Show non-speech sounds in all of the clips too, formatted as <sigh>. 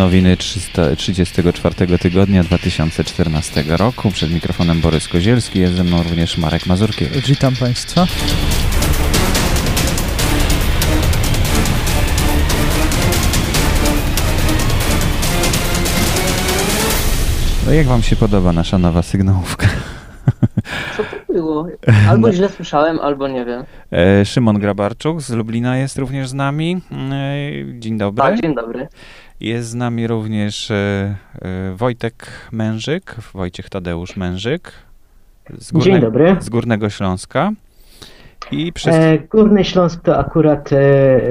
nowiny 334 tygodnia 2014 roku. Przed mikrofonem Borys Kozielski, jest ze mną również Marek Mazurkiewicz. Witam Państwa. No jak Wam się podoba nasza nowa sygnałówka? Co to było? Albo no. źle słyszałem, albo nie wiem. E, Szymon Grabarczuk z Lublina jest również z nami. E, dzień dobry. Tak, dzień dobry. Jest z nami również e, Wojtek Mężyk, Wojciech Tadeusz Mężyk. Z górne, dzień dobry. Z Górnego Śląska. I przez... E, Górny Śląsk to akurat e,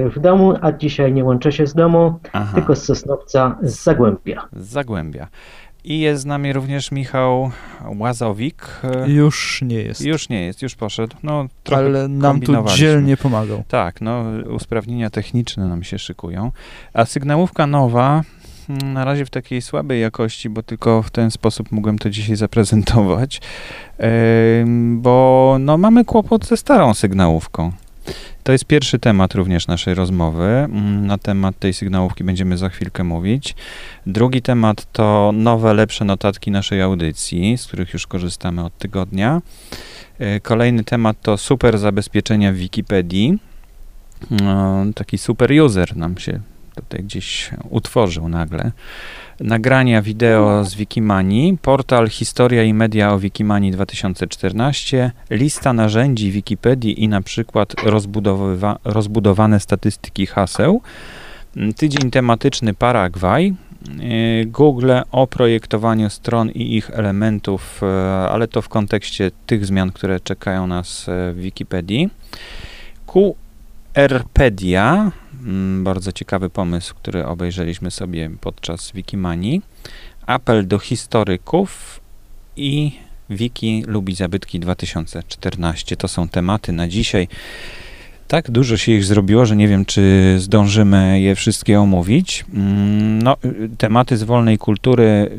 w domu, a dzisiaj nie łączę się z domu, Aha. tylko z Sosnowca, z Zagłębia. Z Zagłębia. I jest z nami również Michał Łazowik. Już nie jest. Już nie jest, już poszedł. No, Ale nam tu dzielnie pomagał. Tak, no usprawnienia techniczne nam się szykują. A sygnałówka nowa, mm, na razie w takiej słabej jakości, bo tylko w ten sposób mogłem to dzisiaj <laughs> zaprezentować, bo no, mamy kłopot ze starą sygnałówką. To jest pierwszy temat również naszej rozmowy. Mm, na temat tej sygnałówki będziemy za chwilkę mówić. Drugi temat to nowe, lepsze notatki naszej audycji, z których już korzystamy od tygodnia. E, kolejny temat to super zabezpieczenia w Wikipedii. No, taki super user nam się tutaj gdzieś utworzył nagle. Nagrania wideo z Wikimanii, portal Historia i Media o Wikimanii 2014, lista narzędzi Wikipedii i na przykład rozbudowane statystyki haseł, tydzień tematyczny Paragwaj, Google o projektowaniu stron i ich elementów, ale to w kontekście tych zmian, które czekają nas w Wikipedii. QRpedia, bardzo ciekawy pomysł, który obejrzeliśmy sobie podczas Wikimanii. Apel do historyków i Wiki lubi zabytki 2014. To są tematy na dzisiaj. Tak dużo się ich zrobiło, że nie wiem, czy zdążymy je wszystkie omówić. Mm, no, tematy z wolnej kultury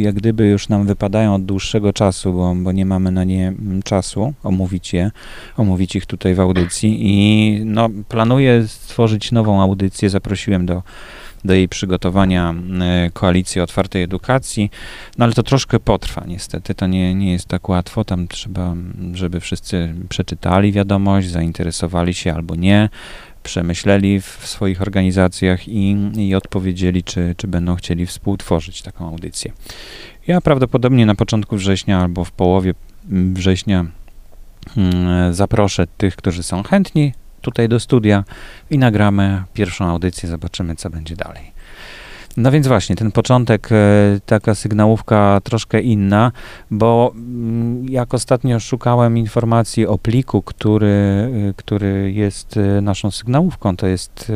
jak gdyby już nam wypadają od dłuższego czasu, bo, bo nie mamy na nie mm, czasu omówić je, omówić ich tutaj w audycji i no, planuję stworzyć nową audycję. Zaprosiłem do do jej przygotowania e, Koalicji Otwartej Edukacji, no ale to troszkę potrwa niestety, to nie, nie jest tak łatwo, tam trzeba, żeby wszyscy przeczytali wiadomość, zainteresowali się albo nie, przemyśleli w swoich organizacjach i, i odpowiedzieli, czy, czy będą chcieli współtworzyć taką audycję. Ja prawdopodobnie na początku września albo w połowie września mm, zaproszę tych, którzy są chętni, tutaj do studia i nagramy pierwszą audycję, zobaczymy, co będzie dalej. No więc właśnie, ten początek, e, taka sygnałówka troszkę inna, bo mm, jak ostatnio szukałem informacji o pliku, który, e, który jest e, naszą sygnałówką, to jest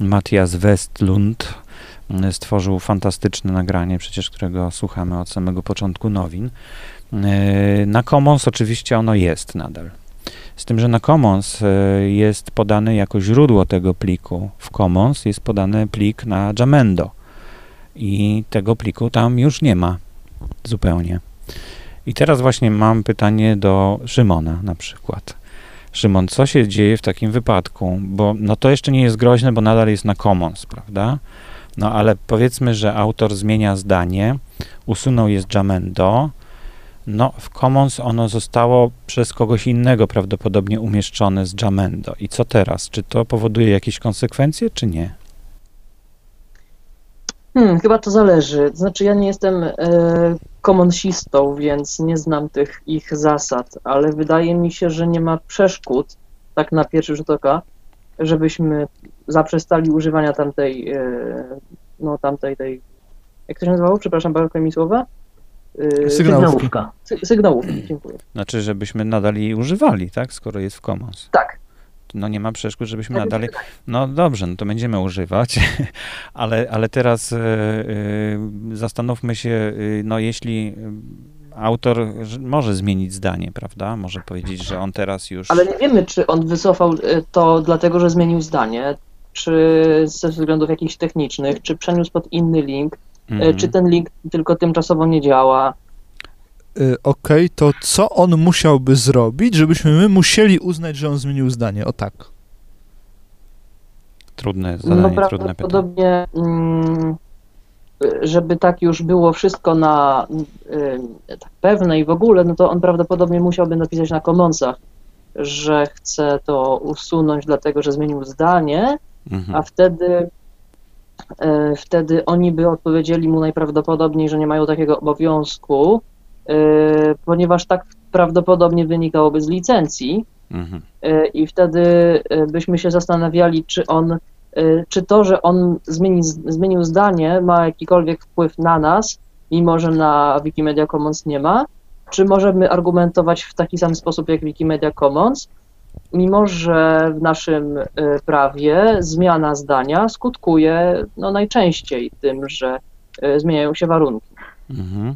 Matthias Westlund, stworzył fantastyczne nagranie, przecież którego słuchamy od samego początku nowin. Na Commons oczywiście ono jest nadal. Z tym, że na Commons e, jest podane jako źródło tego pliku. W Commons jest podany plik na Jamendo i tego pliku tam już nie ma zupełnie. I teraz właśnie mam pytanie do Szymona na przykład. Szymon, co się dzieje w takim wypadku? Bo no to jeszcze nie jest groźne, bo nadal jest na Commons, prawda? No ale powiedzmy, że autor zmienia zdanie, usunął je z Jamendo, no, w Commons ono zostało przez kogoś innego prawdopodobnie umieszczone z Jamendo. I co teraz? Czy to powoduje jakieś konsekwencje, czy nie? Hmm, chyba to zależy. Znaczy, ja nie jestem e, więc nie znam tych ich zasad, ale wydaje mi się, że nie ma przeszkód, tak na pierwszy rzut oka, żebyśmy zaprzestali używania tamtej, e, no tamtej, tej, jak to się nazywało? Przepraszam, bardzo mi słowa? Yy, sygnałówka. Sygnałówki, dziękuję. Znaczy, żebyśmy nadal jej używali, tak? Skoro jest w Commons. Tak. No nie ma przeszkód, żebyśmy tak nadal... No dobrze, no to będziemy używać, <laughs> ale, ale teraz yy, yy, zastanówmy się, yy, no jeśli autor może zmienić zdanie, prawda? Może powiedzieć, że on teraz już... Ale nie wiemy, czy on wycofał to dlatego, że zmienił zdanie, czy ze względów jakichś technicznych, czy przeniósł pod inny link, Mhm. Czy ten link tylko tymczasowo nie działa? Yy, Okej, okay, to co on musiałby zrobić, żebyśmy my musieli uznać, że on zmienił zdanie? O tak. Trudne zadanie, no, trudne pytanie. Mm, żeby tak już było wszystko na y, tak pewne i w ogóle, no to on prawdopodobnie musiałby napisać na Commonsach, że chce to usunąć, dlatego że zmienił zdanie, mhm. a wtedy wtedy oni by odpowiedzieli mu najprawdopodobniej, że nie mają takiego obowiązku, y, ponieważ tak prawdopodobnie wynikałoby z licencji. Mhm. I wtedy byśmy się zastanawiali, czy on czy to, że on zmieni, zmienił zdanie, ma jakikolwiek wpływ na nas, mimo że na Wikimedia Commons nie ma, czy możemy argumentować w taki sam sposób jak Wikimedia Commons, mimo że w naszym y, prawie zmiana zdania skutkuje no, najczęściej tym, że y, zmieniają się warunki. Mhm.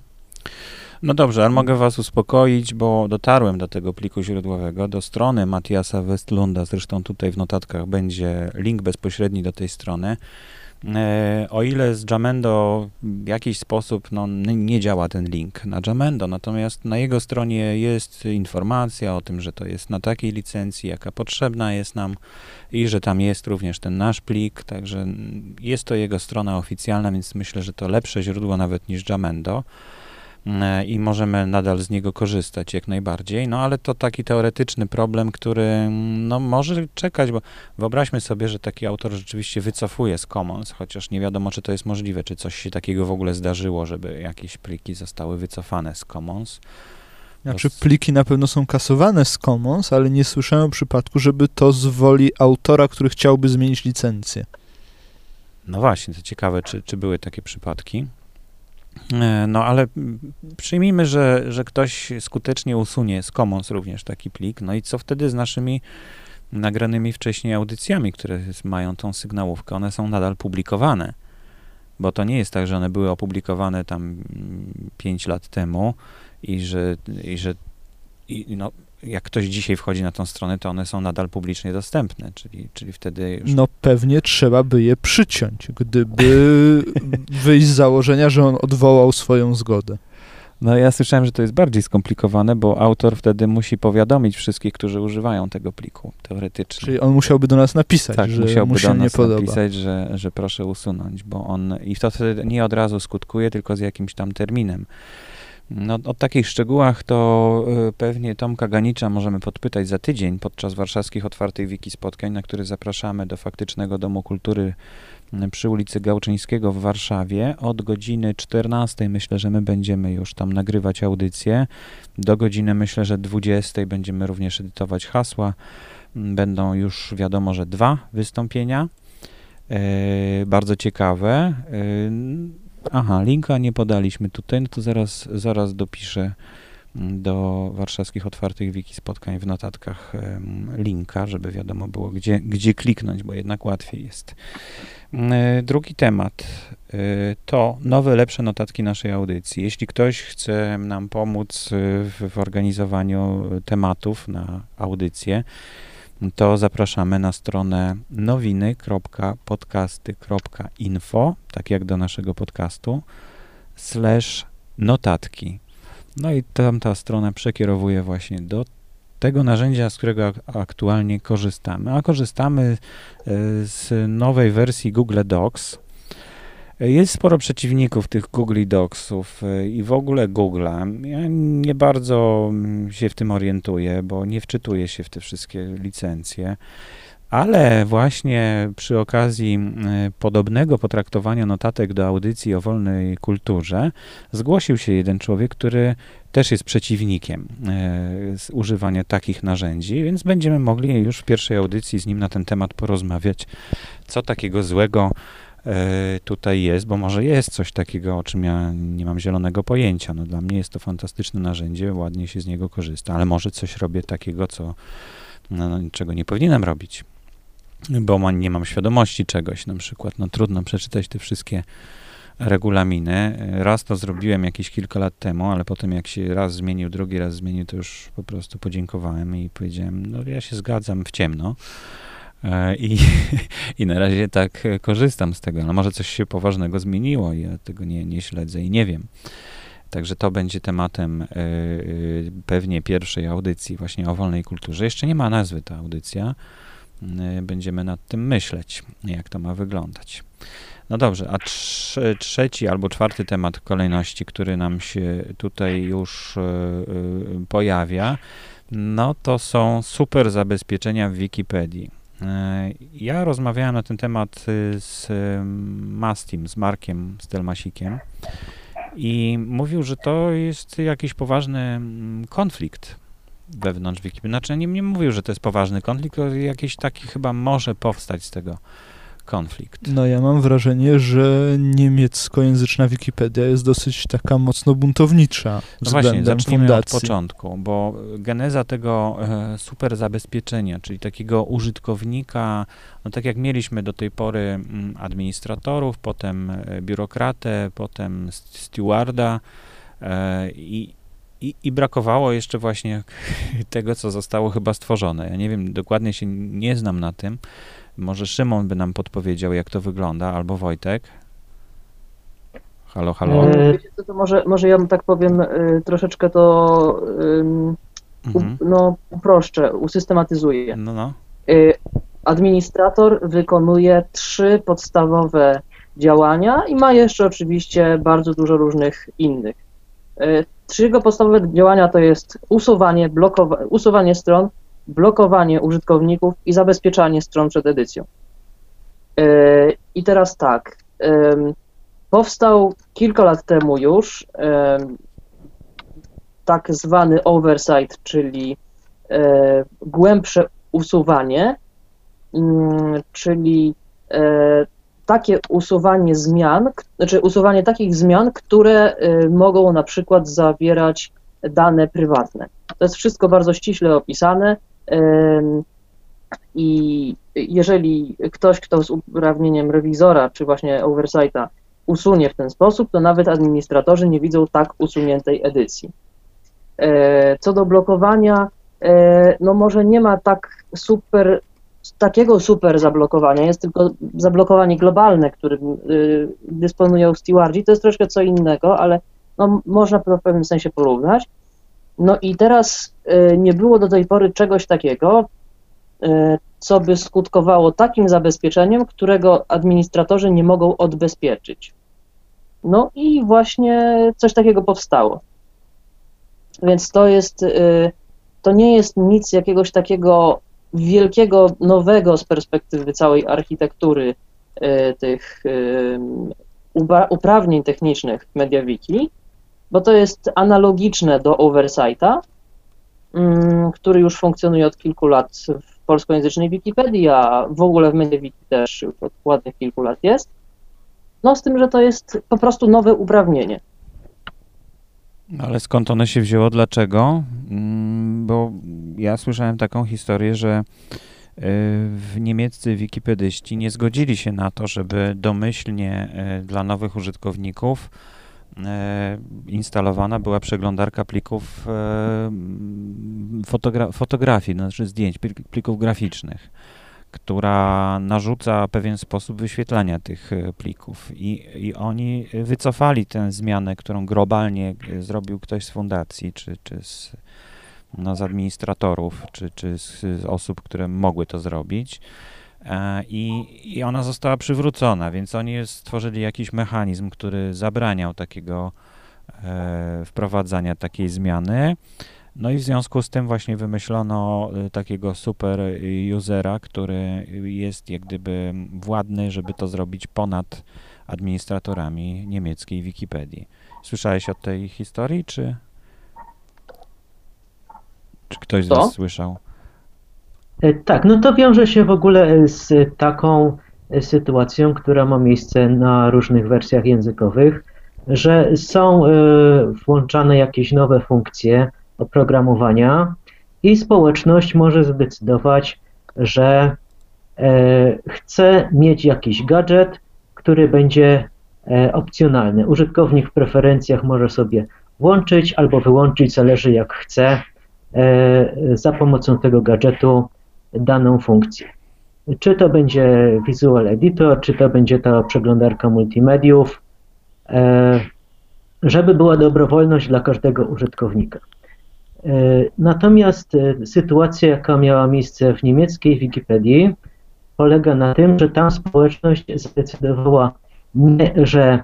No dobrze, ale mogę was uspokoić, bo dotarłem do tego pliku źródłowego, do strony Matiasa Westlunda, zresztą tutaj w notatkach będzie link bezpośredni do tej strony. E, o ile z Jamendo w jakiś sposób no, nie działa ten link na Jamendo, natomiast na jego stronie jest informacja o tym, że to jest na takiej licencji, jaka potrzebna jest nam i że tam jest również ten nasz plik, także jest to jego strona oficjalna, więc myślę, że to lepsze źródło nawet niż Jamendo. E, i możemy nadal z niego korzystać jak najbardziej, no ale to taki teoretyczny problem, który no, może czekać, bo wyobraźmy sobie, że taki autor rzeczywiście wycofuje z Commons, chociaż nie wiadomo, czy to jest możliwe, czy coś się takiego w ogóle zdarzyło, żeby jakieś pliki zostały wycofane z Commons. Znaczy pliki na pewno są kasowane z Commons, ale nie słyszałem o przypadku, żeby to z woli autora, który chciałby zmienić licencję. No właśnie, to ciekawe, czy, czy były takie przypadki. E, no ale przyjmijmy, że, że ktoś skutecznie usunie z Commons również taki plik, no i co wtedy z naszymi nagranymi wcześniej audycjami, które mają tą sygnałówkę, one są nadal publikowane, bo to nie jest tak, że one były opublikowane tam 5 lat temu i że, i że i, no, jak ktoś dzisiaj wchodzi na tą stronę, to one są nadal publicznie dostępne, czyli, czyli wtedy już... No pewnie trzeba by je przyciąć, gdyby <laughs> wyjść z założenia, że on odwołał swoją zgodę. No ja słyszałem, że to jest bardziej skomplikowane, bo autor wtedy musi powiadomić wszystkich, którzy używają tego pliku, teoretycznie. Czyli on musiałby do nas napisać, tak, że musiałby mu się do nas nie podoba. napisać, że, że proszę usunąć, bo on... I to wtedy nie od razu skutkuje, tylko z jakimś tam terminem. No, o takich szczegółach to y, pewnie Tomka Ganicza możemy podpytać za tydzień podczas warszawskich otwartych wiki spotkań, na które zapraszamy do faktycznego Domu Kultury y, przy ulicy Gałczyńskiego w Warszawie. Od godziny 14 myślę, że my będziemy już tam nagrywać audycję. Do godziny myślę, że 20 będziemy również edytować hasła. Będą już wiadomo, że dwa wystąpienia. Yy, bardzo ciekawe. Yy, Aha, linka nie podaliśmy tutaj, no to zaraz, zaraz dopiszę mm, do warszawskich otwartych wiki spotkań w notatkach linka, żeby wiadomo było, gdzie, gdzie kliknąć, bo jednak łatwiej jest. Mm, e, drugi temat e, to nowe, lepsze notatki naszej audycji. Jeśli ktoś chce nam pomóc e, w, w organizowaniu tematów na audycję, to zapraszamy na stronę nowiny.podcasty.info, tak jak do naszego podcastu, slash notatki. No i tam ta strona przekierowuje właśnie do tego narzędzia, z którego aktualnie korzystamy. A korzystamy e, z nowej wersji Google Docs, jest sporo przeciwników tych Google Docsów e, i w ogóle Google'a. Ja nie bardzo mm, się w tym orientuję, bo nie wczytuję się w te wszystkie licencje. Ale właśnie przy okazji mm, podobnego potraktowania notatek do audycji o wolnej kulturze zgłosił się jeden człowiek, który też jest przeciwnikiem e, używania takich narzędzi, więc będziemy mogli już w pierwszej audycji z nim na ten temat porozmawiać, co takiego złego tutaj jest, bo może jest coś takiego, o czym ja nie mam zielonego pojęcia. No, dla mnie jest to fantastyczne narzędzie, ładnie się z niego korzysta, ale może coś robię takiego, co, no, no czego nie powinienem robić, bo nie mam świadomości czegoś. Na przykład, no trudno przeczytać te wszystkie regulaminy. Raz to zrobiłem jakieś kilka lat temu, ale potem jak się raz zmienił, drugi raz zmienił, to już po prostu podziękowałem i powiedziałem, no ja się zgadzam w ciemno. E, I, <laughs> I na razie tak korzystam z tego. No może coś się poważnego zmieniło, ja tego nie, nie śledzę i nie wiem. Także to będzie tematem y, pewnie pierwszej audycji właśnie o wolnej kulturze. Jeszcze nie ma nazwy ta audycja. będziemy nad tym myśleć, jak to ma wyglądać. No dobrze, a trzeci albo czwarty temat kolejności, który nam się tutaj już pojawia, no to są super zabezpieczenia w Wikipedii. E, ja rozmawiałem na ten temat y, z Mastim, z Markiem Stelmasikiem i mówił, że to jest jakiś poważny mm, konflikt wewnątrz Wikipedii. Znaczy nie, nie mówił, że to jest poważny konflikt, tylko jakiś taki chyba może powstać z tego konflikt. No ja mam wrażenie, że niemieckojęzyczna Wikipedia jest dosyć taka mocno buntownicza no właśnie, zacznijmy fundacji. od początku, bo geneza tego e, super zabezpieczenia, czyli takiego użytkownika, no tak jak mieliśmy do tej pory mm, administratorów, potem e, biurokratę, potem stewarda e, i, i, I, brakowało jeszcze właśnie <laughs> tego, co zostało chyba stworzone. Ja nie wiem, dokładnie się nie znam na tym, może Szymon by nam podpowiedział, jak to wygląda, albo Wojtek. Halo, halo. E, wiecie co, to może, może ja tak powiem, y, troszeczkę to u, mhm. no, uproszczę, usystematyzuję. No, no. Y, administrator wykonuje trzy podstawowe działania i ma jeszcze oczywiście bardzo dużo różnych innych. Y, trzy jego podstawowe działania to jest usuwanie, blokowa- usuwanie stron, blokowanie użytkowników i zabezpieczanie stron przed edycją. E, I teraz tak, powstał kilka lat temu już tak zwany oversight, czyli e, głębsze usuwanie, mm, czyli e, takie usuwanie zmian, znaczy usuwanie takich zmian, które mogą na przykład zawierać dane prywatne. To jest wszystko bardzo ściśle opisane. I jeżeli ktoś, kto z uprawnieniem rewizora czy właśnie oversighta usunie w ten sposób, to nawet administratorzy nie widzą tak usuniętej edycji. E, co do blokowania, e, no może nie ma tak super, takiego super zablokowania, jest tylko zablokowanie globalne, którym y, dysponują stewardzi, to jest troszkę co innego, ale no, można to w pewnym sensie porównać. No i teraz e, nie było do tej pory czegoś takiego, e, co by skutkowało takim zabezpieczeniem, którego administratorzy nie mogą odbezpieczyć. No i właśnie coś takiego powstało. Więc to jest, e, to nie jest nic jakiegoś takiego wielkiego, nowego z perspektywy całej architektury tych uprawnień technicznych MediaWiki, bo to jest analogiczne do Oversighta, mm, który już funkcjonuje od kilku lat w polskojęzycznej Wikipedii, a w ogóle w MediaWiki też już od ładnych kilku lat jest. No z tym, że to jest po prostu nowe uprawnienie. No, ale skąd one się wzięło? Dlaczego? Mm, bo ja słyszałem taką historię, że y, niemieccy wikipedyści nie zgodzili się na to, żeby domyślnie y, dla nowych użytkowników instalowana była przeglądarka plików e, fotogra fotografii, znaczy zdjęć, plików graficznych, która narzuca pewien sposób wyświetlania tych e, plików. I, I oni wycofali tę zmianę, którą globalnie zrobił ktoś z fundacji, czy, czy z, no, z administratorów, czy, czy z, z osób, które mogły to zrobić E, I, I ona została przywrócona, więc oni stworzyli jakiś mechanizm, który zabraniał takiego e, wprowadzania takiej zmiany. No i w związku z tym właśnie wymyślono e, takiego super usera, który jest jak gdyby władny, żeby to zrobić ponad administratorami niemieckiej Wikipedii. Słyszałeś o tej historii, czy, czy ktoś z Was słyszał? E, tak, no to wiąże się w ogóle e, z taką e, sytuacją, która ma miejsce na różnych wersjach językowych, że są włączane jakieś nowe funkcje oprogramowania i społeczność może zdecydować, że chce mieć jakiś gadżet, który będzie opcjonalny. Użytkownik w preferencjach może sobie włączyć albo wyłączyć, zależy jak chce, za pomocą tego gadżetu daną funkcję. Czy to będzie Visual Editor, czy to będzie ta przeglądarka multimediów, e, żeby była dobrowolność dla każdego użytkownika. Natomiast sytuacja, jaka miała miejsce w niemieckiej Wikipedii, polega na tym, że tam społeczność zdecydowała nie, że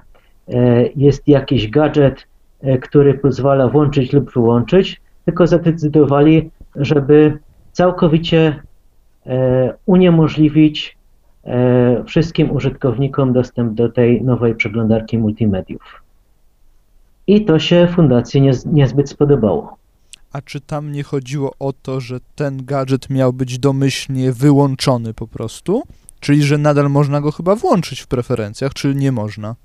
jest jakiś gadżet, który pozwala włączyć lub wyłączyć, tylko zadecydowali, żeby całkowicie uniemożliwić wszystkim użytkownikom dostęp do tej nowej przeglądarki multimediów. I to się fundacji nie, niezbyt spodobało. A czy tam nie chodziło o to, że ten gadżet miał być domyślnie wyłączony po prostu? Czyli, że nadal można go chyba włączyć w preferencjach, czy nie można?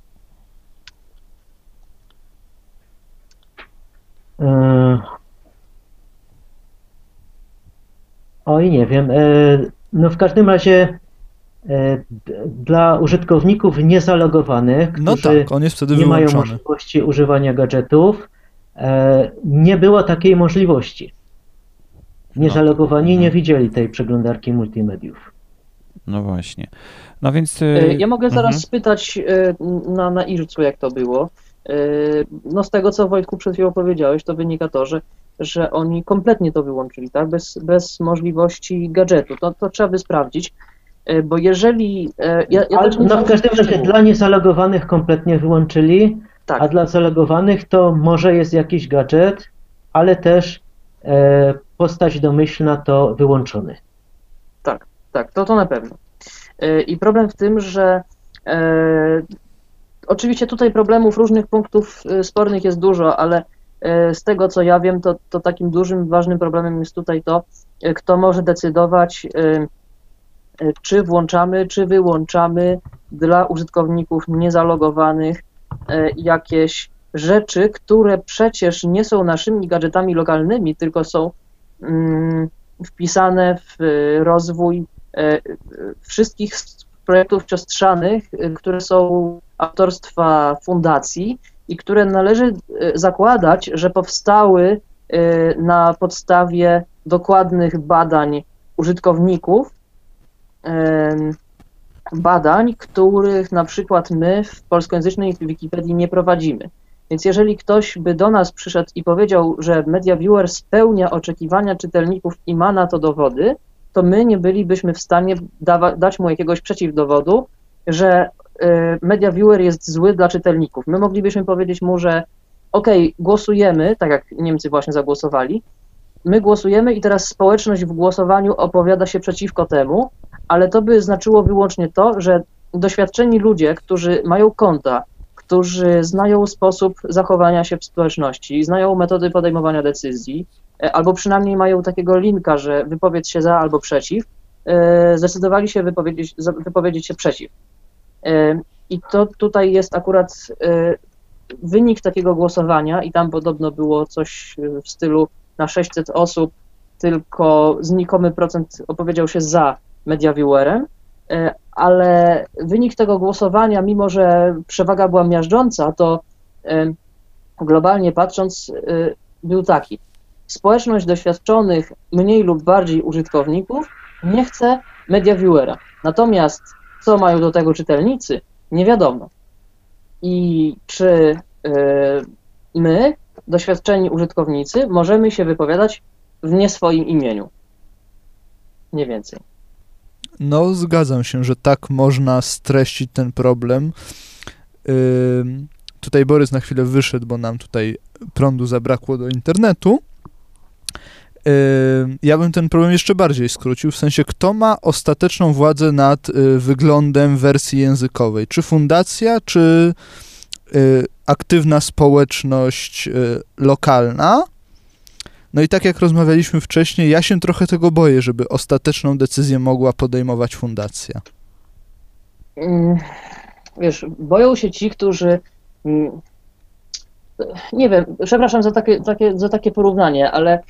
Yy... Oj, nie wiem. Yy, no w każdym razie E, dla użytkowników niezalogowanych, no którzy tak, on jest wtedy nie wyłączony. mają możliwości używania gadżetów, e, nie było takiej możliwości. Niezalogowani no. nie widzieli tej przeglądarki multimediów. No właśnie. No więc. E, ja mogę zaraz mhm. spytać na, na Ircu, jak to było. No z tego, co Wojtku przed chwilą powiedziałeś, to wynika to, że, że oni kompletnie to wyłączyli, tak? Bez, bez możliwości gadżetu. To, to trzeba by sprawdzić. E, bo jeżeli... E, ja, ja Ale, no w każdym razie dla niezalogowanych kompletnie wyłączyli, tak. a dla zalogowanych to może jest jakiś gadżet, ale też e, postać domyślna to wyłączony. Tak, tak, to to na pewno. E, I problem w tym, że e, oczywiście tutaj problemów różnych punktów e, spornych jest dużo, ale z tego co ja wiem, to, to takim dużym, ważnym problemem jest tutaj to, kto może decydować, czy włączamy, czy wyłączamy dla użytkowników niezalogowanych e, jakieś rzeczy, które przecież nie są naszymi gadżetami lokalnymi, tylko są mm, wpisane w rozwój e, wszystkich projektów siostrzanych, e, które są autorstwa fundacji i które należy zakładać, że powstały na podstawie dokładnych badań użytkowników badań, których na przykład my w polskojęzycznej Wikipedii nie prowadzimy. Więc jeżeli ktoś by do nas przyszedł i powiedział, że MediaViewer spełnia oczekiwania czytelników i ma na to dowody, to my nie bylibyśmy w stanie dać mu jakiegoś przeciwdowodu, że y, MediaViewer jest zły dla czytelników. My moglibyśmy powiedzieć mu, że ok, głosujemy, tak jak Niemcy właśnie zagłosowali, my głosujemy i teraz społeczność w głosowaniu opowiada się przeciwko temu, ale to by znaczyło wyłącznie to, że doświadczeni ludzie, którzy mają konta, którzy znają sposób zachowania się w społeczności, znają metody podejmowania decyzji, e, albo przynajmniej mają takiego linka, że wypowiedz się za albo przeciw, e, zdecydowali się wypowiedzieć, wypowiedzieć się przeciw. E, I to tutaj jest akurat wynik takiego głosowania, i tam podobno było coś w stylu na 600 osób, tylko znikomy procent opowiedział się za MediaViewerem, ale wynik tego głosowania, mimo że przewaga była miażdżąca, to globalnie patrząc był taki. Społeczność doświadczonych mniej lub bardziej użytkowników nie chce MediaViewera. Natomiast co mają do tego czytelnicy, nie wiadomo. I czy my, doświadczeni użytkownicy, możemy się wypowiadać w nie swoim imieniu. Nie więcej. No, zgadzam się, że tak można streścić ten problem. Yy, tutaj Borys na chwilę wyszedł, bo nam tutaj prądu zabrakło do internetu. Yy, ja bym ten problem jeszcze bardziej skrócił, w sensie kto ma ostateczną władzę nad y, wyglądem wersji językowej? Czy fundacja, czy y, aktywna społeczność y, lokalna? No i tak jak rozmawialiśmy wcześniej, ja się trochę tego boję, żeby ostateczną decyzję mogła podejmować fundacja. Mm, wiesz, boją się ci, którzy. Nie wiem, przepraszam za takie, takie, za takie porównanie, ale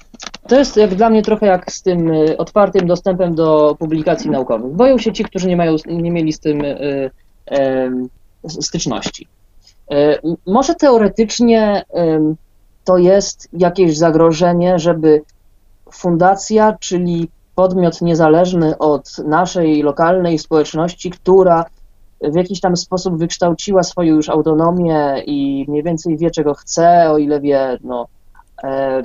to jest jak dla mnie trochę jak z tym y, otwartym dostępem do publikacji naukowych. Boją się ci, którzy nie, mają, nie mieli z tym y, y, styczności. Może teoretycznie to jest jakieś zagrożenie, żeby fundacja, czyli podmiot niezależny od naszej lokalnej społeczności, która w jakiś tam sposób wykształciła swoją już autonomię i mniej więcej wie, czego chce, o ile wie, no, e,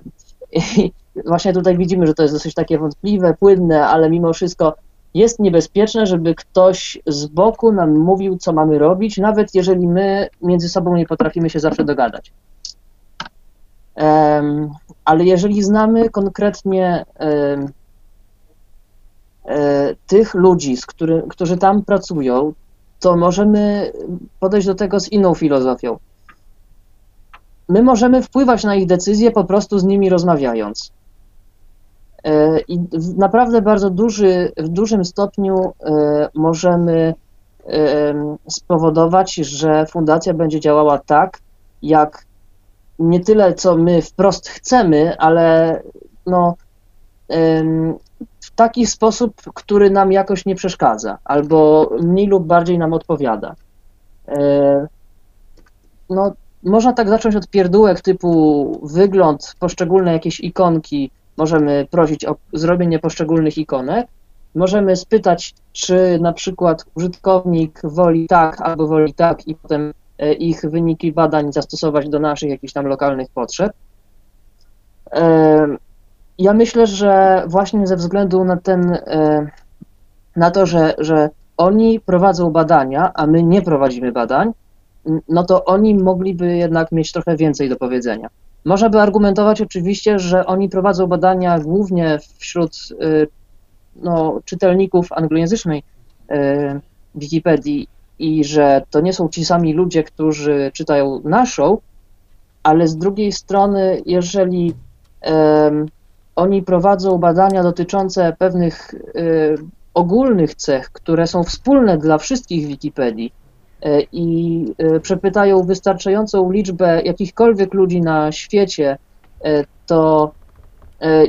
<laughs> I właśnie tutaj widzimy, że to jest dosyć takie wątpliwe, płynne, ale mimo wszystko jest niebezpieczne, żeby ktoś z boku nam mówił, co mamy robić, nawet jeżeli my między sobą nie potrafimy się zawsze dogadać. Um, ale jeżeli znamy konkretnie um, e, tych ludzi, z który, którzy tam pracują, to możemy podejść do tego z inną filozofią. My możemy wpływać na ich decyzje po prostu z nimi rozmawiając. E, I naprawdę bardzo duży, w dużym stopniu e, możemy e, spowodować, że fundacja będzie działała tak, jak nie tyle co my wprost chcemy, ale no, taki sposób, który nam jakoś nie przeszkadza, albo mniej lub bardziej nam odpowiada. No, można tak zacząć od pierdółek typu wygląd, poszczególne jakieś ikonki, możemy prosić o zrobienie poszczególnych ikonek, możemy spytać, czy na przykład użytkownik woli tak albo woli tak i potem e, ich wyniki badań zastosować do naszych jakichś tam lokalnych potrzeb. Ja myślę, że właśnie ze względu na ten, e, na to, że, że oni prowadzą badania, a my nie prowadzimy badań, no to oni mogliby jednak mieć trochę więcej do powiedzenia. Można by argumentować oczywiście, że oni prowadzą badania głównie wśród y, no, czytelników anglojęzycznej y, Wikipedii i że to nie są ci sami ludzie, którzy czytają naszą, ale z drugiej strony, jeżeli oni prowadzą badania dotyczące pewnych y, ogólnych cech, które są wspólne dla wszystkich Wikipedii, E, i e, przepytają wystarczającą liczbę jakichkolwiek ludzi na świecie, to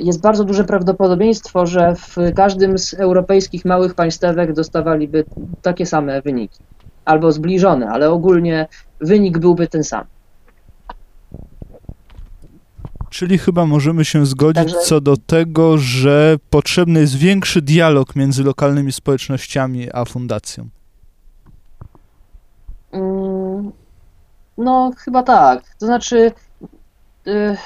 jest bardzo duże prawdopodobieństwo, że w każdym z europejskich małych państwek dostawaliby takie same wyniki. Albo zbliżone, ale ogólnie wynik byłby ten sam. Czyli chyba możemy się zgodzić Także... co do tego, że potrzebny jest większy dialog między lokalnymi społecznościami a fundacją. Mm, no, chyba tak. To znaczy, y,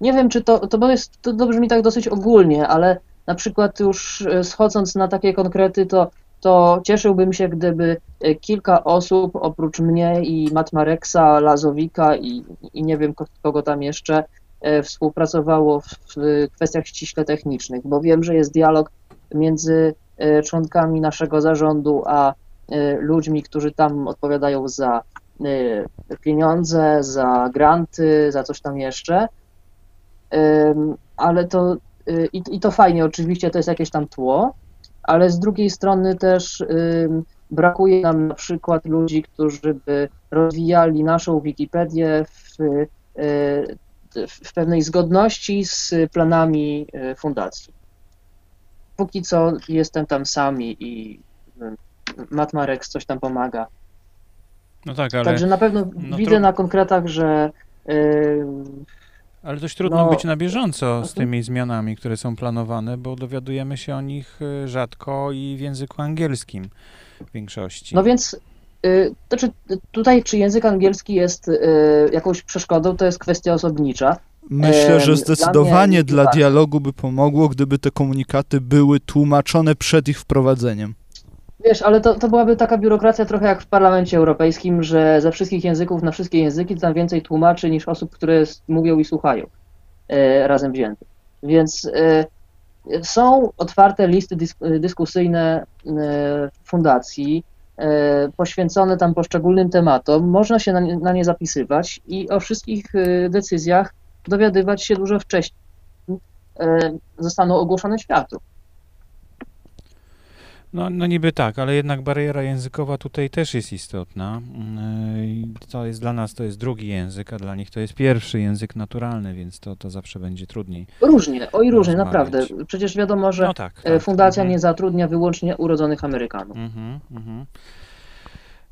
nie wiem, czy to, to, jest, to brzmi tak dosyć ogólnie, ale na przykład już y, schodząc na takie konkrety, to, to cieszyłbym się, gdyby y, kilka osób oprócz mnie i Matmareksa, Lazowika i, i nie wiem kogo tam jeszcze współpracowało w kwestiach ściśle technicznych, bo wiem, że jest dialog między członkami naszego zarządu a Y, ludźmi, którzy tam odpowiadają za pieniądze, za granty, za coś tam jeszcze. Ale to i, i to fajnie, oczywiście to jest jakieś tam tło, ale z drugiej strony też brakuje nam na przykład ludzi, którzy by rozwijali naszą Wikipedię w, w pewnej zgodności z planami fundacji. Póki co jestem tam sami i Matmarek coś tam pomaga. No tak, ale... Także na pewno no widzę na konkretach, że... Yy, ale dość trudno no, być na bieżąco z tymi zmianami, które są planowane, bo dowiadujemy się o nich rzadko i w języku angielskim w większości. No więc to czy, tutaj czy język angielski jest yy, jakąś przeszkodą, to jest kwestia osobnicza. Myślę, że zdecydowanie dla, dla dialogu by pomogło, gdyby te komunikaty były tłumaczone przed ich wprowadzeniem. Wiesz, ale to, to byłaby taka biurokracja trochę jak w Parlamencie Europejskim, że ze wszystkich języków na wszystkie języki tam więcej tłumaczy niż osób, które mówią i słuchają e, razem wzięte. Więc e, są otwarte listy dysk, dyskusyjne e, fundacji, e, poświęcone tam poszczególnym tematom. Można się na nie, na nie zapisywać i o wszystkich e, decyzjach dowiadywać się dużo wcześniej. E, zostaną ogłoszone światu. No, no niby tak, ale jednak bariera językowa tutaj też jest istotna. Mm, to jest dla nas to jest drugi język, a dla nich to jest pierwszy język naturalny, więc to, to zawsze będzie trudniej. Różnie, oj różnie, naprawdę. Przecież wiadomo, że no tak, e, tak. fundacja mhm. nie zatrudnia wyłącznie urodzonych Amerykanów. Mhm, mhm.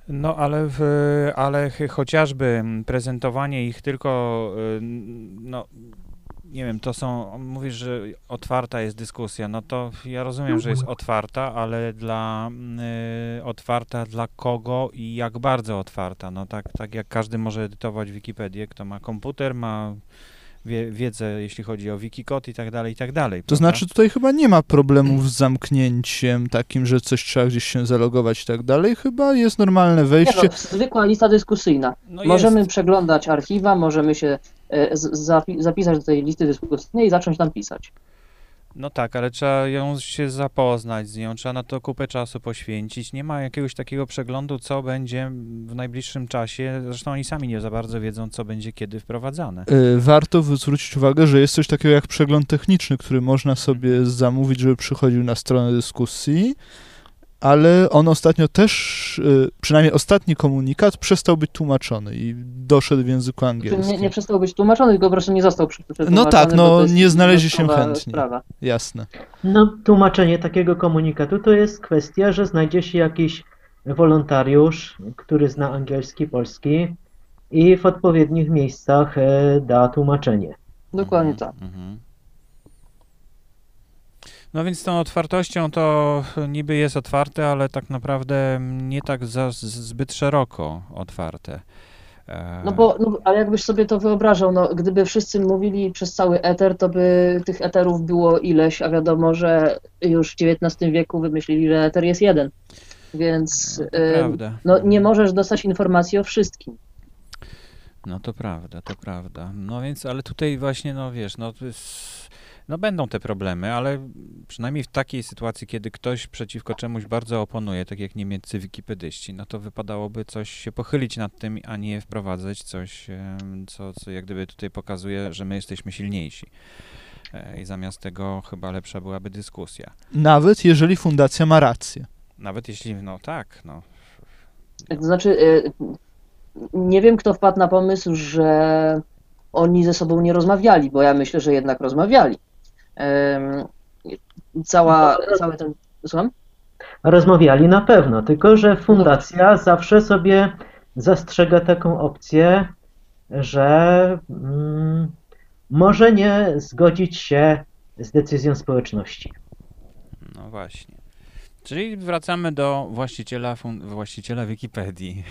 No ale, w, ale chociażby prezentowanie ich tylko y, no, nie wiem, to są, mówisz, że otwarta jest dyskusja, no to ja rozumiem, że jest mhm. otwarta, ale dla, y, otwarta dla kogo i jak bardzo otwarta, no tak, tak jak każdy może edytować Wikipedię, kto ma komputer, ma wie, wiedzę, jeśli chodzi o Wikicode i tak dalej, i tak dalej. To prawda? znaczy tutaj chyba nie ma problemów z zamknięciem takim, że coś trzeba gdzieś się zalogować i tak dalej. Chyba jest normalne Nie wejście. no, zwykła lista dyskusyjna. no możemy jest. przeglądać archiwa, możemy się zapisać do tej listy dyskusyjnej i zacząć tam pisać. No tak, ale trzeba ją się zapoznać z nią, trzeba na to kupę czasu poświęcić. Nie ma jakiegoś takiego przeglądu, co będzie w najbliższym czasie. Zresztą oni sami nie za bardzo wiedzą, co będzie kiedy wprowadzane. Y, Warto zwrócić uwagę, że jest coś takiego jak przegląd techniczny, który można sobie zamówić, żeby przychodził na stronę dyskusji, ale on ostatnio też, y, przynajmniej ostatni komunikat, przestał być tłumaczony i doszedł w języku Znaczy, angielskim. Nie, nie przestał być tłumaczony, tylko po prostu nie został przy- przetłumaczony. tak, no, to jest nie znaleźli się dodatkowa chętni. Sprawa. Jasne. No, tłumaczenie takiego komunikatu to jest kwestia, że znajdzie się jakiś wolontariusz, który zna angielski, polski i w odpowiednich miejscach e, da tłumaczenie. Dokładnie Mhm, tak. mhm. No więc tą otwartością to niby jest otwarte, ale tak naprawdę nie tak za, zbyt szeroko otwarte. E, No bo, no, ale jakbyś sobie to wyobrażał, no, gdyby wszyscy mówili przez cały eter, to by tych eterów było ileś, a wiadomo, że już w XIX wieku wymyślili, że eter jest jeden. Więc no, no, nie możesz dostać informacji o wszystkim. No to prawda, to prawda. No więc, ale tutaj właśnie, no wiesz, no, to jest, no będą te problemy, ale przynajmniej w takiej sytuacji, kiedy ktoś przeciwko czemuś bardzo oponuje, tak jak niemieccy wikipedyści, no to wypadałoby coś się pochylić nad tym, a nie wprowadzać coś, co, co jak gdyby tutaj pokazuje, że my jesteśmy silniejsi. E, I zamiast tego chyba lepsza byłaby dyskusja. Nawet jeżeli fundacja ma rację. Nawet jeśli, no tak, no. To znaczy, y, nie wiem, kto wpadł na pomysł, że oni ze sobą nie rozmawiali, bo ja myślę, że jednak rozmawiali. Cała, cały ten. Słucham? Rozmawiali na pewno, tylko że fundacja zawsze sobie zastrzega taką opcję, że mm, może nie zgodzić się z decyzją społeczności. No właśnie. Czyli wracamy do właściciela, właściciela Wikipedii.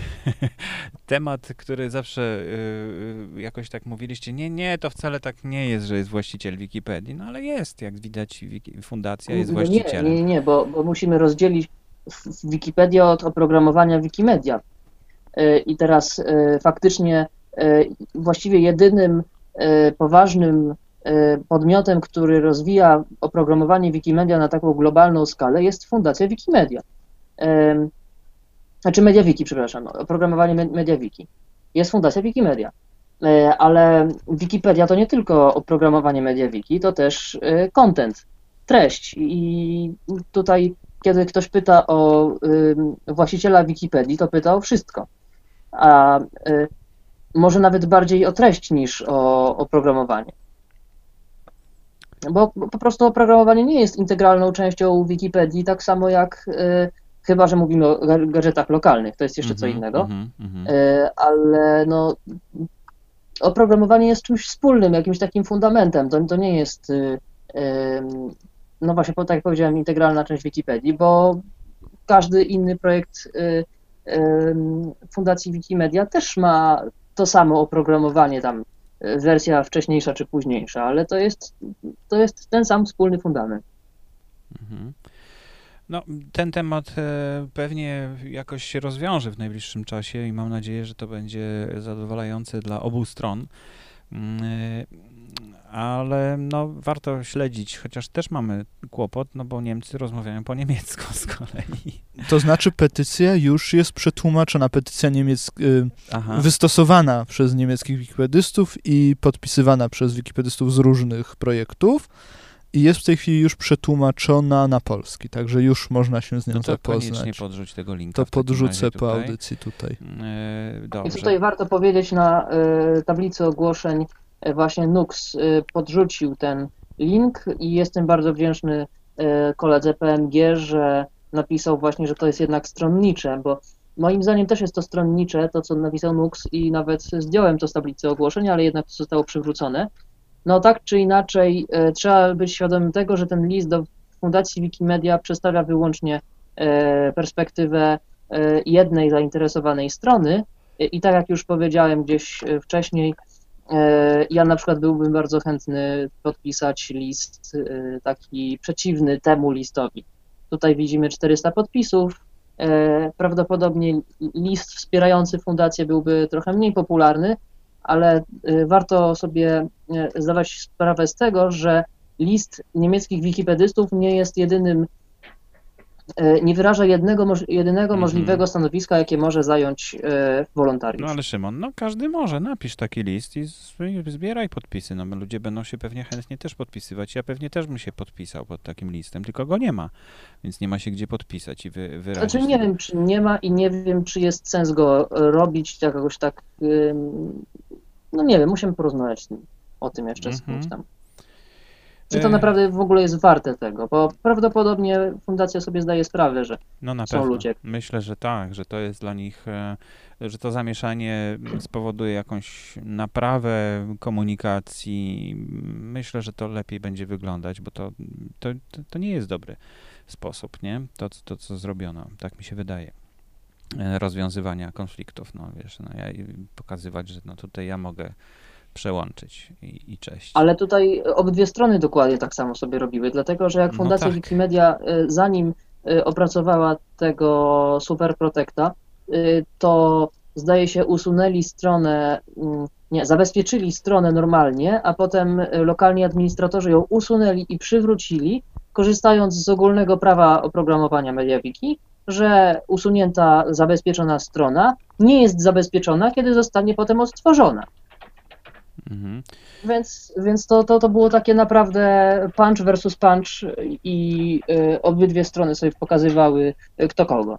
<laughs> Temat, który zawsze y, y, jakoś tak mówiliście, nie, nie, to wcale tak nie jest, że jest właściciel Wikipedii, no ale jest, jak widać, wiki- fundacja jest No nie, właścicielem. nie, nie, bo, bo musimy rozdzielić Wikipedię od oprogramowania Wikimedia. Y, I teraz y, faktycznie y, właściwie jedynym y, poważnym podmiotem, który rozwija oprogramowanie Wikimedia na taką globalną skalę jest Fundacja Wikimedia. Znaczy MediaWiki, przepraszam, oprogramowanie Me- MediaWiki. Jest Fundacja Wikimedia. Y, Ale Wikipedia to nie tylko oprogramowanie MediaWiki, to też y, content, treść. I tutaj, kiedy ktoś pyta o właściciela Wikipedii, to pyta o wszystko. A y, może nawet bardziej o treść niż o oprogramowanie. Bo po prostu oprogramowanie nie jest integralną częścią Wikipedii, tak samo jak, y, chyba że mówimy o ga- gadżetach lokalnych, to jest jeszcze co Mhm, innego. mhm, mhm. E, ale no, oprogramowanie jest czymś wspólnym, jakimś takim fundamentem. To, to nie jest, y, no właśnie, tak jak powiedziałem, integralna część Wikipedii, bo każdy inny projekt y, Fundacji Wikimedia też ma to samo oprogramowanie, tam y, wersja wcześniejsza czy późniejsza, ale to jest, to jest ten sam wspólny fundament. Mhm. No, ten temat e, pewnie jakoś się rozwiąże w najbliższym czasie i mam nadzieję, że to będzie zadowalające dla obu stron. Ale no, warto śledzić, chociaż też mamy kłopot, no bo Niemcy rozmawiają po niemiecku z kolei. To znaczy petycja już jest przetłumaczona, petycja niemiecka, Aha. wystosowana przez niemieckich wikipedystów i podpisywana przez wikipedystów z różnych projektów i jest w tej chwili już przetłumaczona na polski, także już można się z nią No to koniecznie zapoznać. podrzuć tego linka. To podrzucę po audycji tutaj. E, I tutaj warto powiedzieć na y, tablicy ogłoszeń y, właśnie Nux y, podrzucił ten link i jestem bardzo wdzięczny y, koledze PMG, że napisał właśnie, że to jest jednak stronnicze, bo moim zdaniem też jest to stronnicze, to co napisał Nux i nawet zdjąłem to z tablicy ogłoszeń, ale jednak to zostało przywrócone. No tak czy inaczej trzeba być świadomym tego, że ten list do Fundacji Wikimedia przedstawia wyłącznie perspektywę jednej zainteresowanej strony, i tak jak już powiedziałem gdzieś e, wcześniej, E, Ja na przykład byłbym bardzo chętny podpisać list e, taki przeciwny temu listowi. Tutaj widzimy 400 podpisów. E, Prawdopodobnie list wspierający fundację byłby trochę mniej popularny, ale e, warto sobie e, zdawać sprawę z tego, że list niemieckich wikipedystów nie jest jedynym, e, nie wyraża jednego, jedynego Mhm. możliwego stanowiska, jakie może zająć e, wolontariusz. No ale Szymon, no każdy może, napisz taki list i zbieraj podpisy. No ludzie będą się pewnie chętnie też podpisywać. Ja pewnie też bym się podpisał pod takim listem, tylko go nie ma, więc nie ma się gdzie podpisać i wy, wyrazić. Znaczy nie wiem, czy nie ma i nie wiem, czy jest sens go e, robić jakoś tak, no nie wiem, musimy porozmawiać o tym jeszcze z Mhm. kimś tam. Czy to E. naprawdę w ogóle jest warte tego, bo prawdopodobnie fundacja sobie zdaje sprawę, że No są pewno. ludzie. Myślę, że tak, że to jest dla nich, e, że to zamieszanie spowoduje jakąś naprawę komunikacji. Myślę, że to lepiej będzie wyglądać, bo to, to, to, nie jest dobry sposób, nie? To, co- to, co zrobiono, tak mi się wydaje. E, Rozwiązywania konfliktów, no wiesz, no ja pokazywać, że no tutaj ja mogę przełączyć i, i cześć. Ale tutaj obydwie strony dokładnie tak samo sobie robiły, dlatego że jak No Fundacja tak. Wikimedia, y, zanim y, opracowała tego Super Protecta, y, to zdaje się usunęli stronę, mm, nie, zabezpieczyli stronę normalnie, a potem lokalni administratorzy ją usunęli i przywrócili, korzystając z ogólnego prawa oprogramowania MediaWiki, że usunięta, zabezpieczona strona nie jest zabezpieczona, kiedy zostanie potem odtworzona. Mhm. Więc, więc to, to, to było takie naprawdę punch versus punch i y, obydwie strony sobie pokazywały y, kto kogo.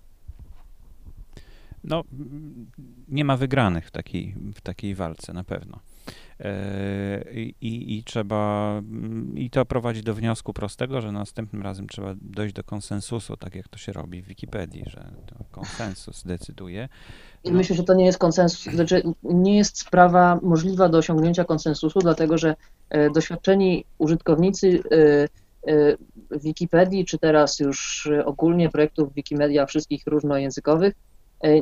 No, nie ma wygranych w takiej, w takiej walce na pewno. E, I, i, trzeba, i to prowadzi do wniosku prostego, że następnym razem trzeba dojść do konsensusu, tak jak to się robi w Wikipedii, że to konsensus decyduje. No. myślę, że to nie jest konsensus, znaczy nie jest sprawa możliwa do osiągnięcia konsensusu, dlatego że e, doświadczeni użytkownicy e, e, Wikipedii, czy teraz już ogólnie projektów Wikimedia wszystkich różnojęzykowych,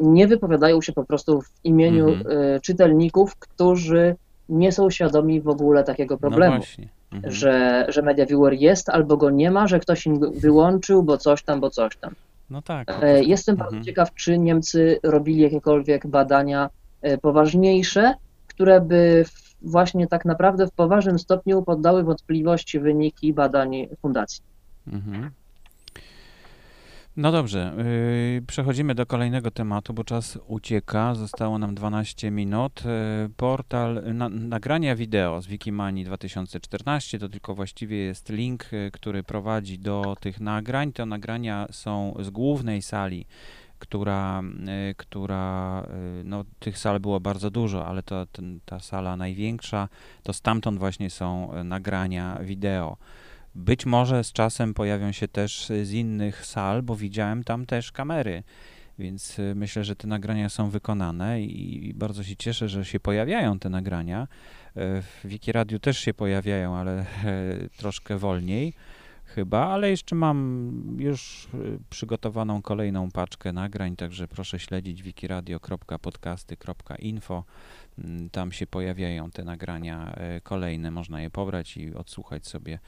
nie wypowiadają się po prostu w imieniu Mhm. czytelników, którzy nie są świadomi w ogóle takiego No problemu. właśnie. Mhm. że, że media viewer jest albo go nie ma, że ktoś im wyłączył, bo coś tam, bo coś tam. No tak. E. Jestem bardzo Mhm. ciekaw, czy Niemcy robili jakiekolwiek badania e, poważniejsze, które by właśnie tak naprawdę w poważnym stopniu poddały wątpliwości wyniki badań fundacji. Mhm. No dobrze, yy, przechodzimy do kolejnego tematu, bo czas ucieka. Zostało nam 12 minut. Yy, portal na, nagrania wideo z Wikimanii 2014 to tylko właściwie jest link, który prowadzi do tych nagrań. Te nagrania są z głównej sali, która, która no, tych sal było bardzo dużo, ale to ten, ta sala największa, to stamtąd właśnie są nagrania wideo. Być może z czasem pojawią się też y, z innych sal, bo widziałem tam też kamery, więc y, myślę, że te nagrania są wykonane i, bardzo się cieszę, że się pojawiają te nagrania. E, W Wikiradiu też się pojawiają, ale e, troszkę wolniej chyba, ale jeszcze mam już y, przygotowaną kolejną paczkę nagrań, także proszę śledzić wikiradio.podcasty.info. Mm, Tam się pojawiają te nagrania e, kolejne, można je pobrać i odsłuchać sobie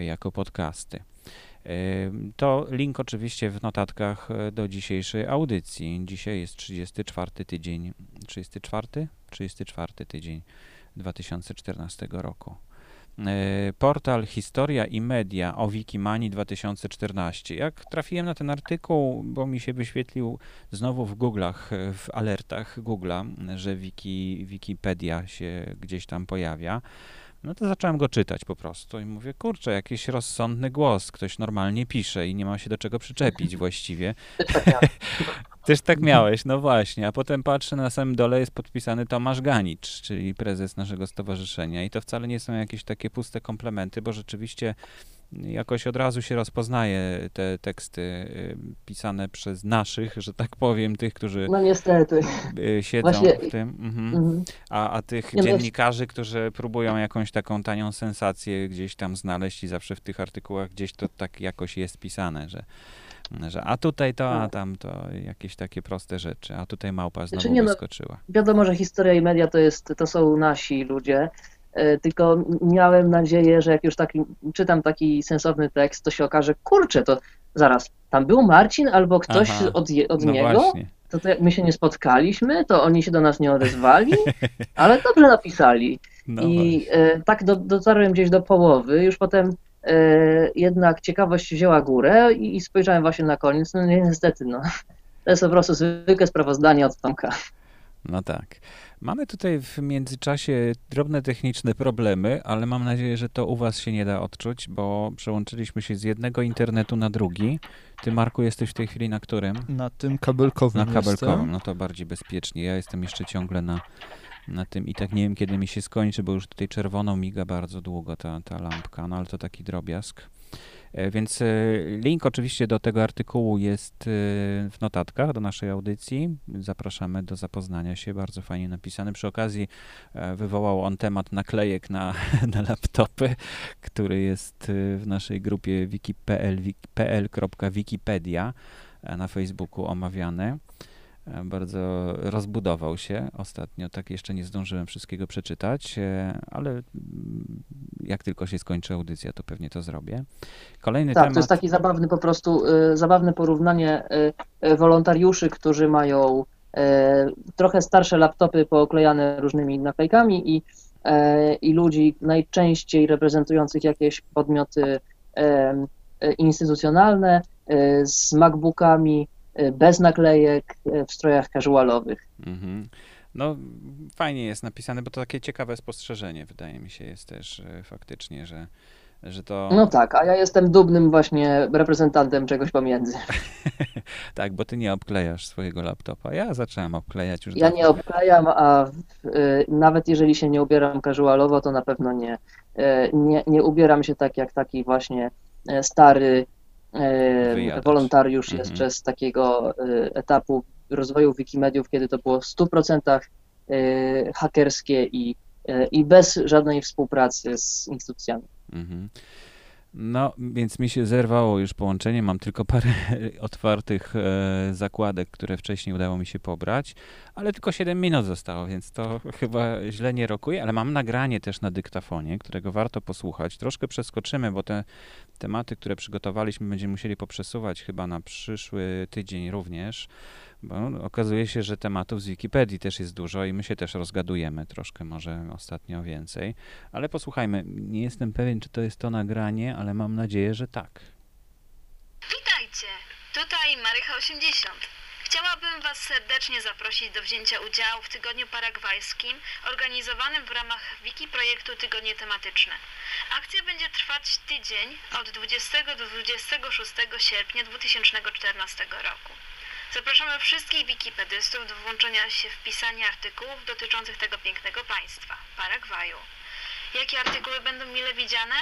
jako podcasty. E, To link oczywiście w notatkach e, do dzisiejszej audycji. Dzisiaj jest 34 tydzień, 34? 34 tydzień 2014 roku. E, Portal Historia i Media o Wikimanii 2014. Jak trafiłem na ten artykuł, bo mi się wyświetlił znowu w Google'ach, e, w alertach Google'a, że Wiki, Wikipedia się gdzieś tam pojawia, no to zacząłem go czytać po prostu i mówię, kurczę, jakiś rozsądny głos, ktoś normalnie pisze i nie ma się do czego przyczepić właściwie. <laughs> Też tak miałeś, no właśnie. A potem patrzę na samym dole jest podpisany Tomasz Ganicz, czyli prezes naszego stowarzyszenia. I to wcale nie są jakieś takie puste komplementy, bo rzeczywiście jakoś od razu się rozpoznaje te teksty y, pisane przez naszych, że tak powiem, tych, którzy No niestety. y, siedzą Właśnie- w tym. Mhm. Mhm. A, a tych Nie, no- dziennikarzy, którzy próbują jakąś taką tanią sensację gdzieś tam znaleźć i zawsze w tych artykułach gdzieś to tak jakoś jest pisane, że Że a tutaj to, a Tak. tam to jakieś takie proste rzeczy, a tutaj małpa znowu Znaczy nie no, wyskoczyła. Wiadomo, że historia i media to, jest, to są nasi ludzie, tylko miałem nadzieję, że jak już taki, czytam taki sensowny tekst, to się okaże, kurczę, to zaraz, tam był Marcin albo ktoś Aha. od, od no niego, właśnie. to, to jak my się nie spotkaliśmy, to oni się do nas nie odezwali, <laughs> ale dobrze napisali. No I e, tak do, dotarłem gdzieś do połowy, już potem e, jednak ciekawość wzięła górę i, i spojrzałem właśnie na koniec, no niestety, no. To jest po prostu zwykłe sprawozdanie od Tomka. No tak. Mamy tutaj w międzyczasie drobne techniczne problemy, ale mam nadzieję, że to u was się nie da odczuć, bo przełączyliśmy się z jednego internetu na drugi. Ty, Marku, jesteś w tej chwili na którym? Na tym kabelkowym Na kabelkowym, Jestem. no to bardziej bezpiecznie. Ja jestem jeszcze ciągle na, na tym i tak nie wiem, kiedy mi się skończy, bo już tutaj czerwoną miga bardzo długo ta, ta lampka, no ale to taki drobiazg. E, Więc e, link oczywiście do tego artykułu jest e, w notatkach do naszej audycji. Zapraszamy do zapoznania się, bardzo fajnie napisany. Przy okazji wywołał on temat naklejek na, <laughs> na laptopy, który jest w naszej grupie wiki.pl, wiki- pl.wikipedia e, na Facebooku omawiany. E, Bardzo rozbudował się ostatnio. Tak jeszcze nie zdążyłem wszystkiego przeczytać, e, ale mm, jak tylko się skończy audycja, to pewnie to zrobię. Kolejny Tak, temat. to jest taki zabawny po prostu, y, zabawne porównanie wolontariuszy, którzy mają trochę starsze laptopy pooklejane różnymi naklejkami i, i ludzi najczęściej reprezentujących jakieś podmioty instytucjonalne z MacBookami bez naklejek y, w strojach casualowych. Mhm. No, fajnie jest napisane, bo to takie ciekawe spostrzeżenie, wydaje mi się, jest też e, faktycznie, że, że to. No tak, a ja jestem dumnym właśnie reprezentantem czegoś pomiędzy. <laughs> tak, bo ty nie obklejasz swojego laptopa. Ja zacząłem obklejać już Ja dawno. nie obklejam, a y, nawet jeżeli się nie ubieram casualowo, to na pewno nie, y, nie, nie ubieram się tak jak taki właśnie y, stary y, Wyjadacz. wolontariusz Mhm. jeszcze z takiego y, etapu rozwoju Wikimediów, kiedy to było w 100% y, hakerskie i, y, i bez żadnej współpracy z instytucjami. Mhm. No, więc mi się zerwało już połączenie. Mam tylko parę <laughs> otwartych e, zakładek, które wcześniej udało mi się pobrać, ale tylko 7 minut zostało, więc to <laughs> chyba źle nie rokuje, ale mam nagranie też na dyktafonie, którego warto posłuchać. Troszkę przeskoczymy, bo te tematy, które przygotowaliśmy, będziemy musieli poprzesuwać chyba na przyszły tydzień również, bo okazuje się, że tematów z Wikipedii też jest dużo i my się też rozgadujemy troszkę, może ostatnio więcej. Ale posłuchajmy, nie jestem pewien, czy to jest to nagranie, ale mam nadzieję, że tak. Witajcie, tutaj Marycha 80. Chciałabym Was serdecznie zaprosić do wzięcia udziału w Tygodniu Paragwajskim organizowanym w ramach Wiki projektu Tygodnie Tematyczne. Akcja będzie trwać tydzień od 20 do 26 sierpnia 2014 roku. Zapraszamy wszystkich wikipedystów do włączenia się w pisanie artykułów dotyczących tego pięknego państwa, Paragwaju. Jakie artykuły będą mile widziane?